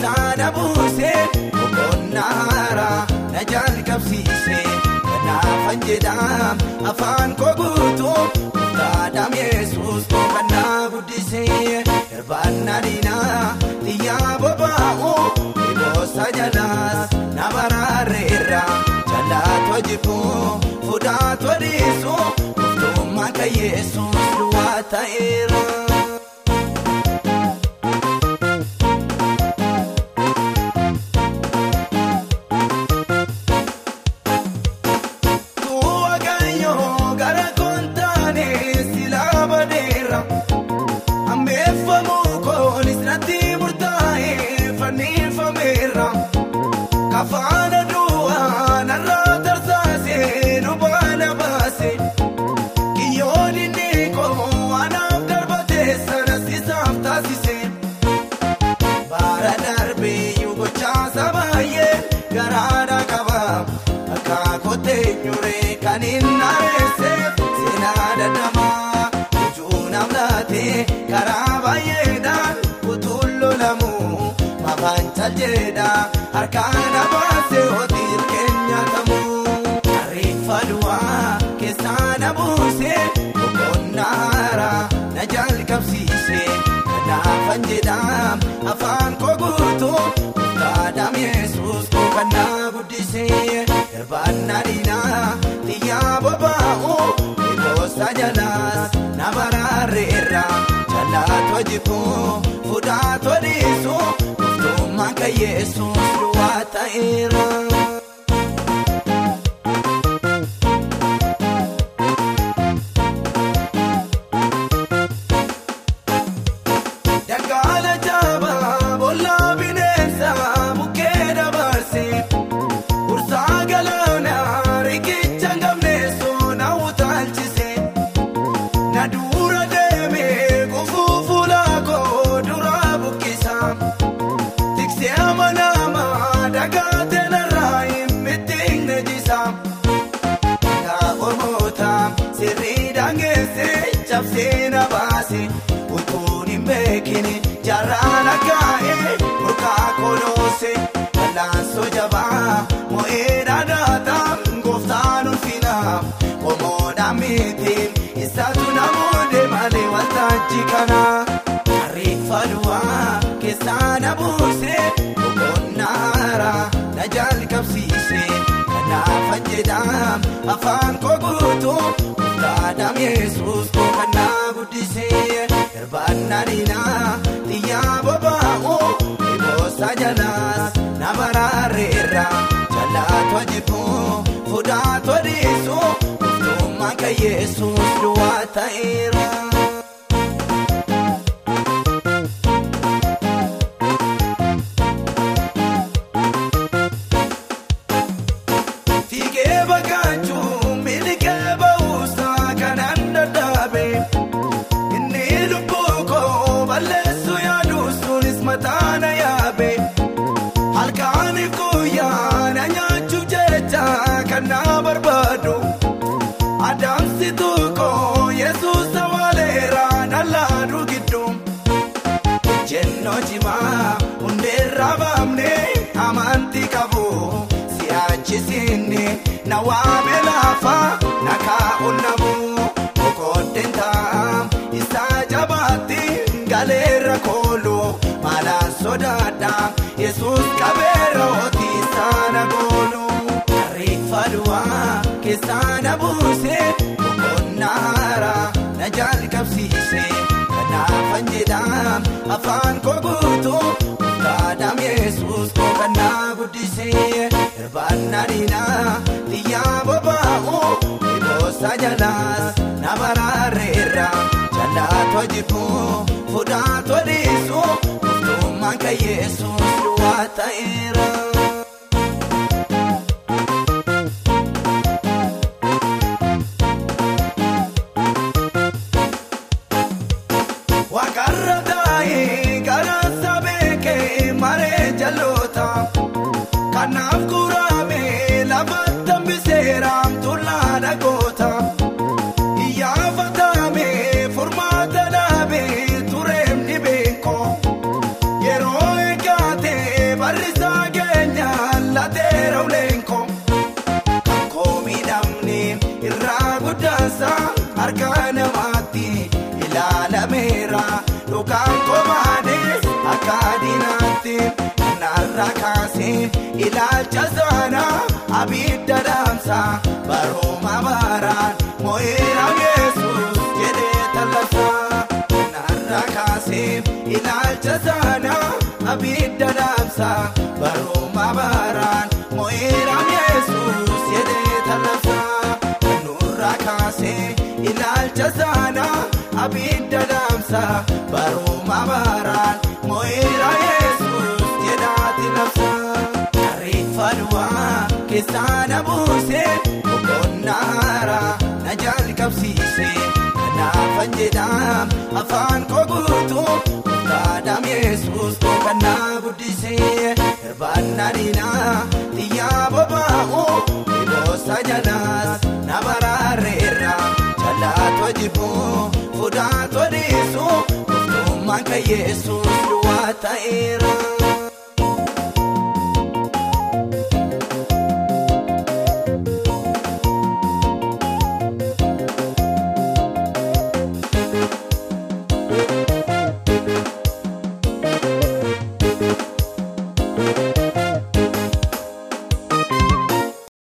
Saana buusee boqonnaaraa na jaalqabsiisee kanaafan jedhaan afaan koo guutuu murtaadhaan yesuus kan na guddisee irbaannaa diinaa xiyyaa bobaa'uu dhiboosa jalaas na baraareera. wajibu fuudhaa toliisu murtuummaa kayyeessuun duwwaa ta'eera. Karaa baay'eedhaan utuun lolamu. Mafaan caljeedha harkaan abaasee hotiin keenyatamu. Ariifa du'aa keessaa na buusee boqonnaa haaraa na jalqabsiisee. Kanaafan jedhaam afaan koo guutuu murtaadhaam yesuus kan na guddisee irbaannaa diinaa jallaatoo jibbuu fudhaatoo dhiisu muftummaan kan yesuus duwwaa ta'eera. Beekne jaarraan akaa'ee murkaa koloose bal'aansoo jabaa mo'ee dhaadhaataan gooftaan ulfina qomoodhaan miitiin isaatu namoota malee waltajjii kana ariifa du'aa keessaa na buusee boqonnaa haaraa na jalqabsiisee. Kanaafan jedhaam afaan koo guutuu murtaadhaam yesuus kan na guddisee irbaannaa diinaa xiyyaa boba'u eegoosaa jalaas na baraarreerra jallaatoo jibbuu fudhaatoo dhiisu muftummaan kan yesuus duwwaa ta'eera. Baafnee amantii qabu si'achisinne na waame laafa na kaa'uun namu boqoddeen taa'am isaa jabaatti galeerra koolu maalaan sodaadha yesuus qabeera hootii saana goolu ariifa du'aa keessaa na buusee boqonnaa haaraa na jalqabsiisee. Kanaafan jedhaam afaan koo guutuu murtaadhaam yesuus na guddisee irbaannaa diinaa xiyyaa boba'u eegoosaa jalaas na baraarreerra jallaatoo jibbuu fudhaatoo dhiisu muftummaan kan yesuus duwwaa ta'eera. ilaalcha saanaa abidda dhaamsaa barooma baaraan moo'eera yesus jedhee tallasaa naarraa kaaseef ilaalcha saanaa abidda dhaamsaa barooma baaraan moo'eera yesus jedhee tallasaa nurraa kaasee ilaalcha saanaa abidda dhaamsaa barooma baaraan. Keessaa na buusee boqonnaa haaraa na jalqabsiisee kanaafan jedhaam afaan koo guutuu murtaadhaam yesuus na guddisee irbaannaa diinaa xiyyaa boba'uu eeboosa jalaas na baraareera jallaatoo jibbuu fuudhaatoo dhiisuu murtummaan kan yesuus duwwaa ta'eera.